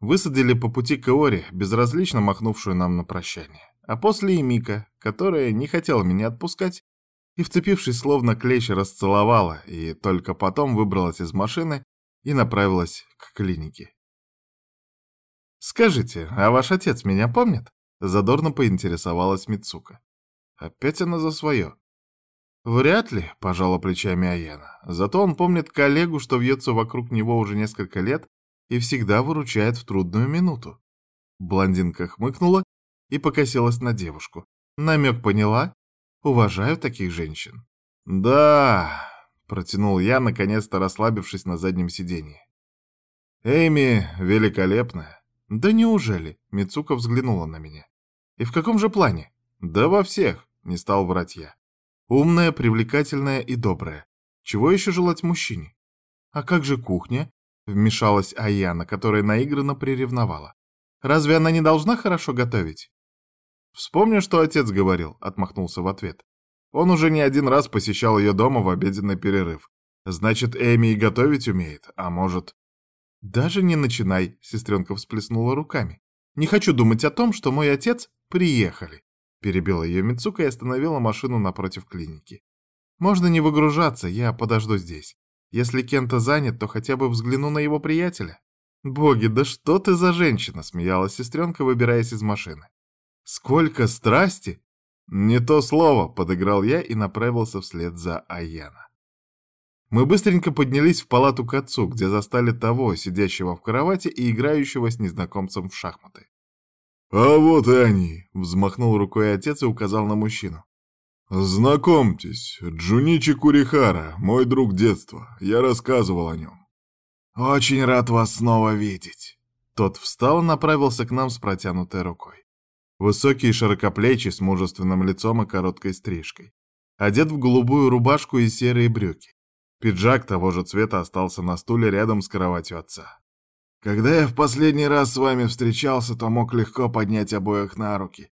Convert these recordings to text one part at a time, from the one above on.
Высадили по пути к безразлично махнувшую нам на прощание. А после и Мика, которая не хотела меня отпускать, и, вцепившись словно клещ, расцеловала, и только потом выбралась из машины и направилась к клинике. «Скажите, а ваш отец меня помнит?» — задорно поинтересовалась Мицука. Опять она за свое. «Вряд ли», — пожала плечами Аяна. «Зато он помнит коллегу, что вьется вокруг него уже несколько лет и всегда выручает в трудную минуту». Блондинка хмыкнула и покосилась на девушку. Намек поняла? Уважаю таких женщин. «Да», — протянул я, наконец-то расслабившись на заднем сиденье. «Эйми великолепная». «Да неужели?» — Мицука взглянула на меня. «И в каком же плане?» «Да во всех», — не стал врать я. Умная, привлекательная и добрая. Чего еще желать мужчине? А как же кухня? Вмешалась Аяна, которая наигранно приревновала. Разве она не должна хорошо готовить? Вспомню, что отец говорил, отмахнулся в ответ. Он уже не один раз посещал ее дома в обеденный перерыв. Значит, Эми и готовить умеет, а может... Даже не начинай, сестренка всплеснула руками. Не хочу думать о том, что мой отец приехали. Перебила ее Мицука и остановила машину напротив клиники. «Можно не выгружаться, я подожду здесь. Если Кента занят, то хотя бы взгляну на его приятеля». «Боги, да что ты за женщина!» — смеялась сестренка, выбираясь из машины. «Сколько страсти!» «Не то слово!» — подыграл я и направился вслед за Аяна. Мы быстренько поднялись в палату к отцу, где застали того, сидящего в кровати и играющего с незнакомцем в шахматы. «А вот и они!» — взмахнул рукой отец и указал на мужчину. «Знакомьтесь, Джуничи Курихара, мой друг детства. Я рассказывал о нем». «Очень рад вас снова видеть». Тот встал и направился к нам с протянутой рукой. Высокий и широкоплечий, с мужественным лицом и короткой стрижкой. Одет в голубую рубашку и серые брюки. Пиджак того же цвета остался на стуле рядом с кроватью отца. Когда я в последний раз с вами встречался, то мог легко поднять обоих на руки.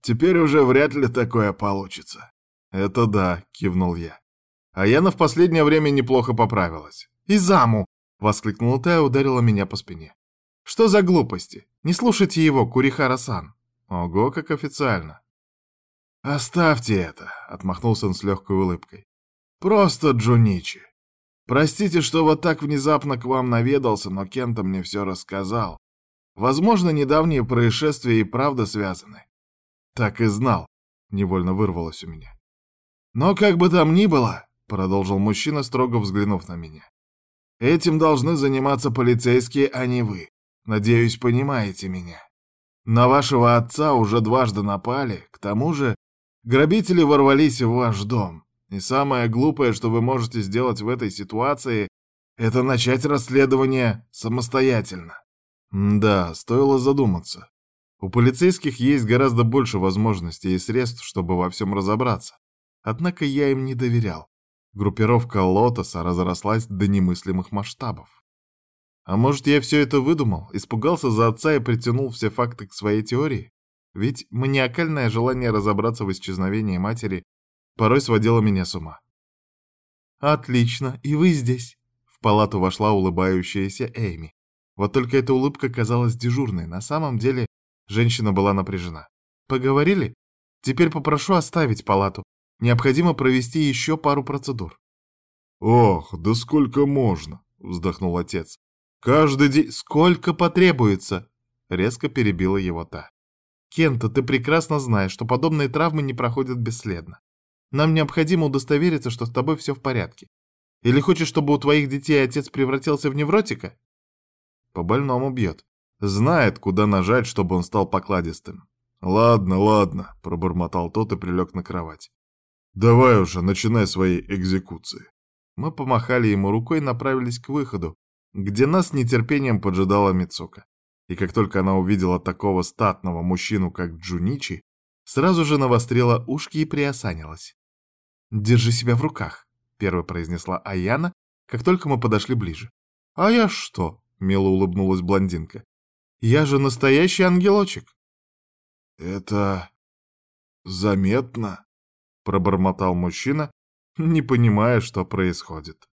Теперь уже вряд ли такое получится. Это да, кивнул я. А Яна в последнее время неплохо поправилась. И заму! воскликнула та и ударила меня по спине. Что за глупости? Не слушайте его, Курихара-сан. Ого, как официально. Оставьте это, отмахнулся он с легкой улыбкой. Просто Джуничи. Простите, что вот так внезапно к вам наведался, но Кента мне все рассказал. Возможно, недавние происшествия и правда связаны. Так и знал, невольно вырвалось у меня. Но как бы там ни было, продолжил мужчина, строго взглянув на меня. Этим должны заниматься полицейские, а не вы. Надеюсь, понимаете меня. На вашего отца уже дважды напали, к тому же грабители ворвались в ваш дом. И самое глупое, что вы можете сделать в этой ситуации, это начать расследование самостоятельно. Да, стоило задуматься. У полицейских есть гораздо больше возможностей и средств, чтобы во всем разобраться. Однако я им не доверял. Группировка Лотоса разрослась до немыслимых масштабов. А может, я все это выдумал, испугался за отца и притянул все факты к своей теории? Ведь маниакальное желание разобраться в исчезновении матери порой сводила меня с ума. «Отлично, и вы здесь!» В палату вошла улыбающаяся Эйми. Вот только эта улыбка казалась дежурной. На самом деле женщина была напряжена. «Поговорили? Теперь попрошу оставить палату. Необходимо провести еще пару процедур». «Ох, да сколько можно!» — вздохнул отец. «Каждый день... Сколько потребуется?» — резко перебила его та. «Кента, ты прекрасно знаешь, что подобные травмы не проходят бесследно. Нам необходимо удостовериться, что с тобой все в порядке. Или хочешь, чтобы у твоих детей отец превратился в невротика? По больному бьет. Знает, куда нажать, чтобы он стал покладистым. Ладно, ладно, пробормотал тот и прилег на кровать. Давай уже, начинай свои экзекуции. Мы помахали ему рукой и направились к выходу, где нас с нетерпением поджидала Мицука. И как только она увидела такого статного мужчину, как Джуничи, сразу же навострила ушки и приосанилась. «Держи себя в руках», — первой произнесла Аяна, как только мы подошли ближе. «А я что?» — мило улыбнулась блондинка. «Я же настоящий ангелочек». «Это... заметно?» — пробормотал мужчина, не понимая, что происходит.